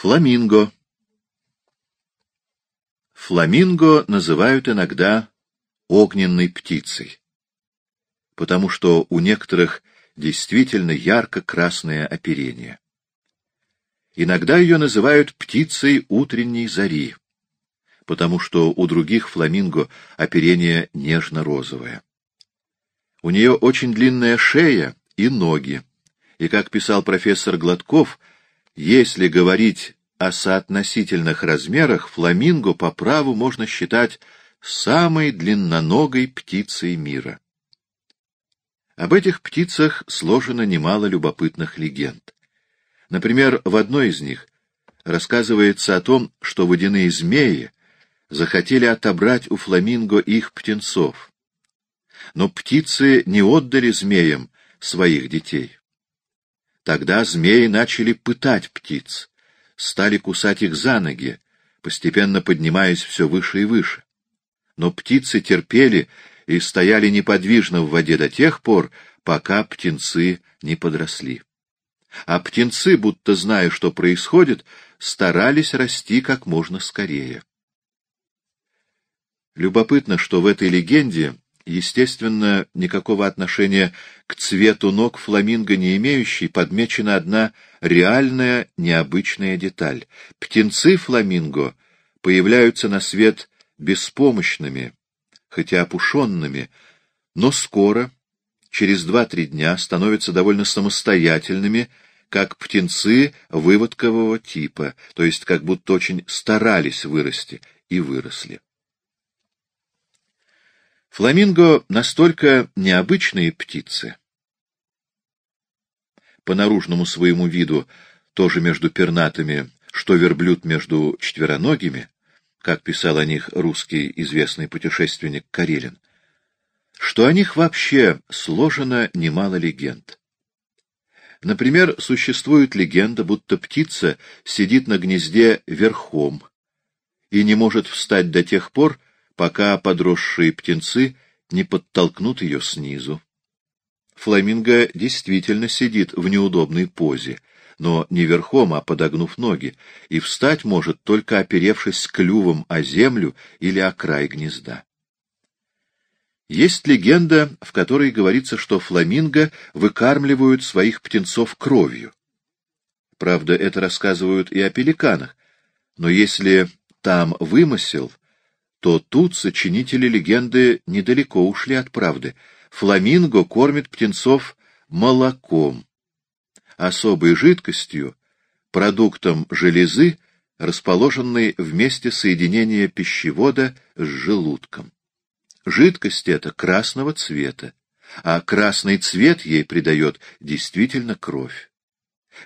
Фламинго. Фламинго называют иногда огненной птицей, потому что у некоторых действительно ярко-красное оперение. Иногда ее называют птицей утренней зари, потому что у других фламинго оперение нежно-розовое. У нее очень длинная шея и ноги, и, как писал профессор Гладков, если говорить о соотносительных размерах, фламинго по праву можно считать самой длинноногой птицей мира. Об этих птицах сложено немало любопытных легенд. Например, в одной из них рассказывается о том, что водяные змеи захотели отобрать у фламинго их птенцов. Но птицы не отдали змеям своих детей. Тогда змеи начали пытать птиц, стали кусать их за ноги, постепенно поднимаясь все выше и выше. Но птицы терпели и стояли неподвижно в воде до тех пор, пока птенцы не подросли. А птенцы, будто зная, что происходит, старались расти как можно скорее. Любопытно, что в этой легенде естественно, никакого отношения к цвету ног фламинго не имеющей, подмечена одна реальная необычная деталь. Птенцы фламинго появляются на свет беспомощными, хотя опушенными, но скоро, через два-три дня, становятся довольно самостоятельными, как птенцы выводкового типа, то есть как будто очень старались вырасти и выросли. Фламинго настолько необычные птицы. По наружному своему виду, тоже между пернатыми, что верблюд между четвероногими, как писал о них русский известный путешественник Карелин, что о них вообще сложено немало легенд. Например, существует легенда, будто птица сидит на гнезде верхом и не может встать до тех пор, пока подросшие птенцы не подтолкнут ее снизу. Фламинго действительно сидит в неудобной позе, но не верхом, а подогнув ноги, и встать может, только оперевшись клювом о землю или о край гнезда. Есть легенда, в которой говорится, что фламинго выкармливают своих птенцов кровью. Правда, это рассказывают и о пеликанах, но если там вымысел, то тут сочинители легенды недалеко ушли от правды. Фламинго кормит птенцов молоком, особой жидкостью, продуктом железы, расположенной в месте соединения пищевода с желудком. Жидкость эта красного цвета, а красный цвет ей придает действительно кровь.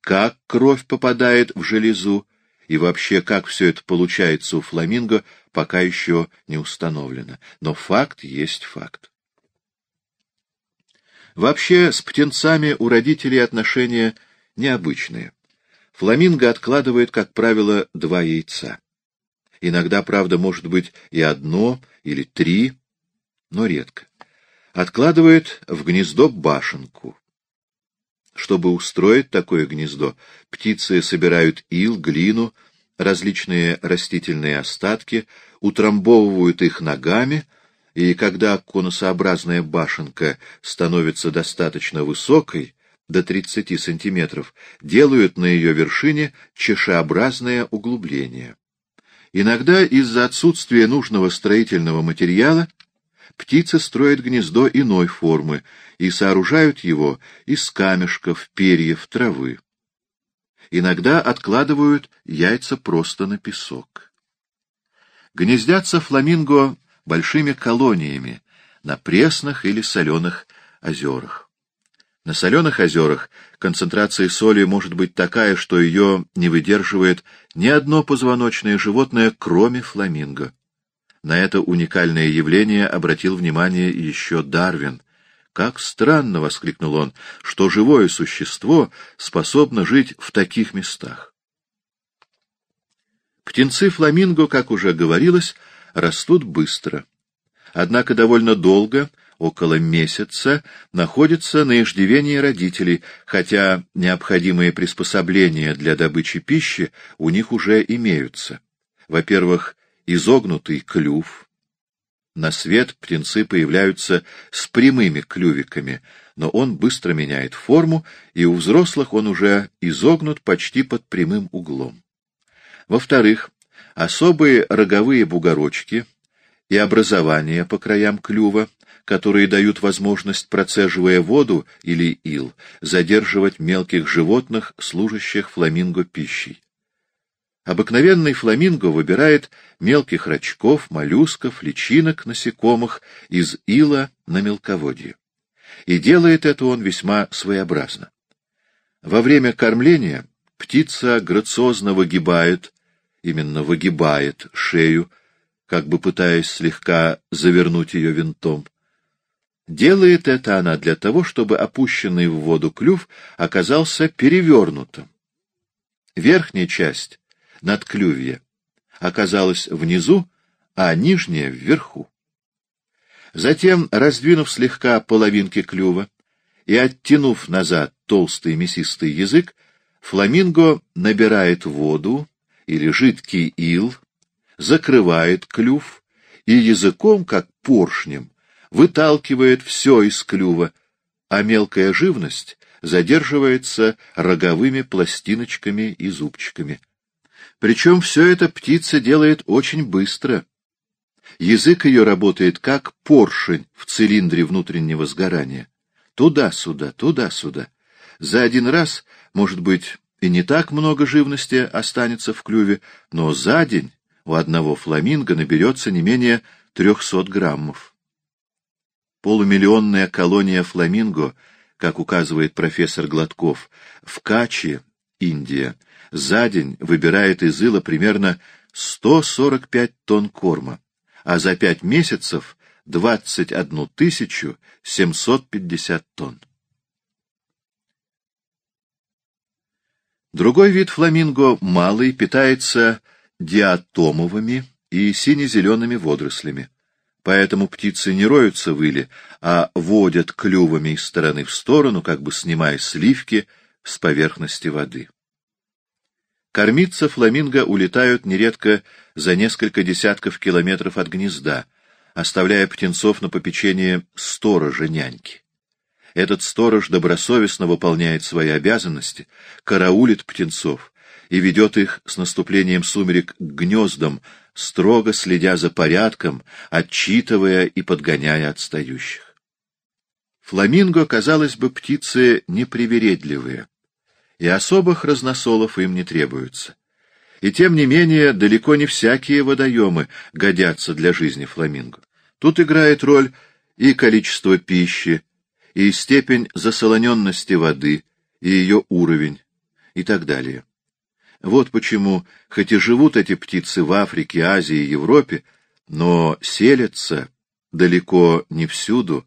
Как кровь попадает в железу, и вообще, как все это получается у фламинго, пока еще не установлено. Но факт есть факт. Вообще, с птенцами у родителей отношения необычные. Фламинго откладывает, как правило, два яйца. Иногда, правда, может быть и одно, или три, но редко. Откладывает в гнездо башенку. Чтобы устроить такое гнездо, птицы собирают ил, глину, различные растительные остатки, утрамбовывают их ногами, и когда конусообразная башенка становится достаточно высокой, до 30 сантиметров, делают на ее вершине чешеобразное углубление. Иногда из-за отсутствия нужного строительного материала птицы строят гнездо иной формы и сооружают его из камешков, перьев, травы. Иногда откладывают яйца просто на песок. Гнездятся фламинго большими колониями на пресных или соленых озерах. На соленых озерах концентрация соли может быть такая, что ее не выдерживает ни одно позвоночное животное, кроме фламинго. На это уникальное явление обратил внимание еще Дарвин. «Как странно!» — воскликнул он, — что живое существо способно жить в таких местах. Птенцы фламинго, как уже говорилось, растут быстро. Однако довольно долго около месяца находится на иждивении родителей, хотя необходимые приспособления для добычи пищи у них уже имеются. Во-первых, изогнутый клюв. На свет птенцы появляются с прямыми клювиками, но он быстро меняет форму, и у взрослых он уже изогнут почти под прямым углом. Во-вторых, особые роговые бугорочки и образования по краям клюва, которые дают возможность, процеживая воду или ил, задерживать мелких животных, служащих фламинго пищей. Обыкновенный фламинго выбирает мелких рачков, моллюсков, личинок, насекомых из ила на мелководье. И делает это он весьма своеобразно. Во время кормления птица грациозно выгибает, именно выгибает шею, как бы пытаясь слегка завернуть ее винтом. Делает это она для того, чтобы опущенный в воду клюв оказался перевернутым. Верхняя часть над клювья оказалась внизу, а нижняя — вверху. Затем, раздвинув слегка половинки клюва и оттянув назад толстый мясистый язык, фламинго набирает воду или жидкий ил, закрывает клюв и языком, как поршнем, выталкивает все из клюва, а мелкая живность задерживается роговыми пластиночками и зубчиками. Причем все это птица делает очень быстро. Язык ее работает как поршень в цилиндре внутреннего сгорания. Туда-сюда, туда-сюда. За один раз, может быть, и не так много живности останется в клюве, но за день у одного фламинго наберется не менее трехсот граммов. Полумиллионная колония фламинго, как указывает профессор Гладков, в Качи, Индия, за день выбирает из ила примерно 145 тонн корма, а за пять месяцев 21 750 тонн. Другой вид фламинго, малый, питается диатомовыми и сине-зелеными водорослями. Поэтому птицы не роются в иле, а водят клювами из стороны в сторону, как бы снимая сливки с поверхности воды. Кормиться фламинго улетают нередко за несколько десятков километров от гнезда, оставляя птенцов на попечение сторожа-няньки. Этот сторож добросовестно выполняет свои обязанности, караулит птенцов и ведет их с наступлением сумерек к гнездам, строго следя за порядком, отчитывая и подгоняя отстающих. Фламинго, казалось бы, птицы непривередливые и особых разносолов им не требуется. И тем не менее, далеко не всякие водоемы годятся для жизни фламинго. Тут играет роль и количество пищи, и степень засолоненности воды, и ее уровень, и так далее. Вот почему, хоть и живут эти птицы в Африке, Азии и Европе, но селятся далеко не всюду,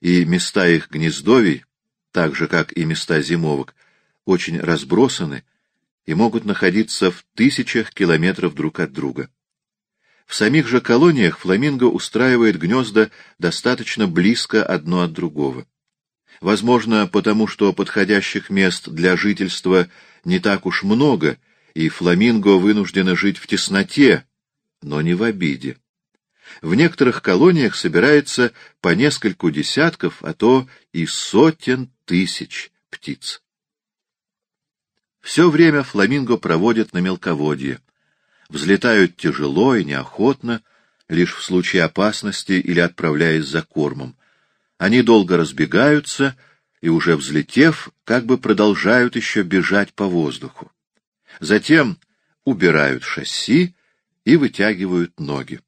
и места их гнездовий, так же, как и места зимовок, очень разбросаны и могут находиться в тысячах километров друг от друга. В самих же колониях фламинго устраивает гнезда достаточно близко одно от другого. Возможно, потому что подходящих мест для жительства не так уж много, и фламинго вынуждены жить в тесноте, но не в обиде. В некоторых колониях собирается по нескольку десятков, а то и сотен тысяч птиц. Все время фламинго проводят на мелководье. Взлетают тяжело и неохотно, лишь в случае опасности или отправляясь за кормом. Они долго разбегаются и, уже взлетев, как бы продолжают еще бежать по воздуху. Затем убирают шасси и вытягивают ноги.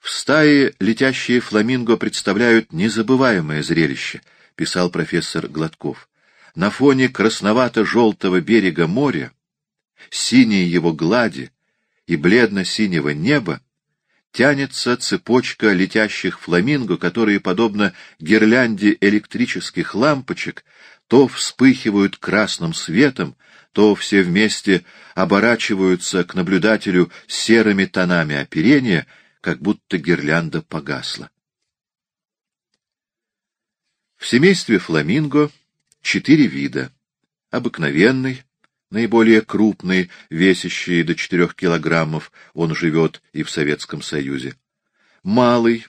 В стае летящие фламинго представляют незабываемое зрелище, писал профессор Гладков на фоне красновато-желтого берега моря, синей его глади и бледно-синего неба, тянется цепочка летящих фламинго, которые, подобно гирлянде электрических лампочек, то вспыхивают красным светом, то все вместе оборачиваются к наблюдателю серыми тонами оперения, как будто гирлянда погасла. В семействе фламинго четыре вида. Обыкновенный, наиболее крупный, весящий до 4 килограммов, он живет и в Советском Союзе. Малый,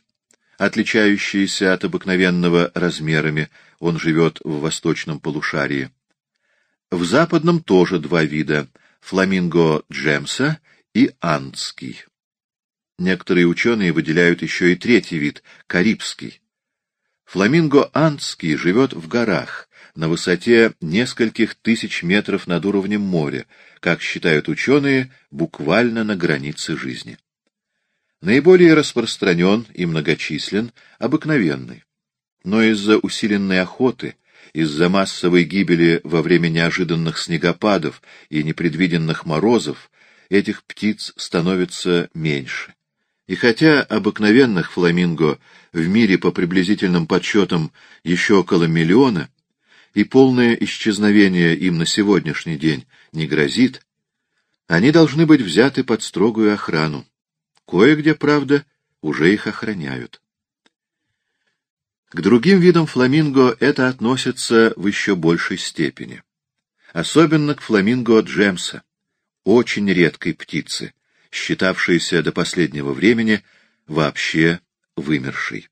отличающийся от обыкновенного размерами, он живет в восточном полушарии. В западном тоже два вида — фламинго джемса и андский. Некоторые ученые выделяют еще и третий вид — карибский. Фламинго андский живет в горах, на высоте нескольких тысяч метров над уровнем моря, как считают ученые, буквально на границе жизни. Наиболее распространен и многочислен обыкновенный. Но из-за усиленной охоты, из-за массовой гибели во время неожиданных снегопадов и непредвиденных морозов, этих птиц становится меньше. И хотя обыкновенных фламинго в мире по приблизительным подсчетам еще около миллиона, и полное исчезновение им на сегодняшний день не грозит, они должны быть взяты под строгую охрану. Кое-где, правда, уже их охраняют. К другим видам фламинго это относится в еще большей степени. Особенно к фламинго Джемса, очень редкой птице, считавшейся до последнего времени вообще вымершей.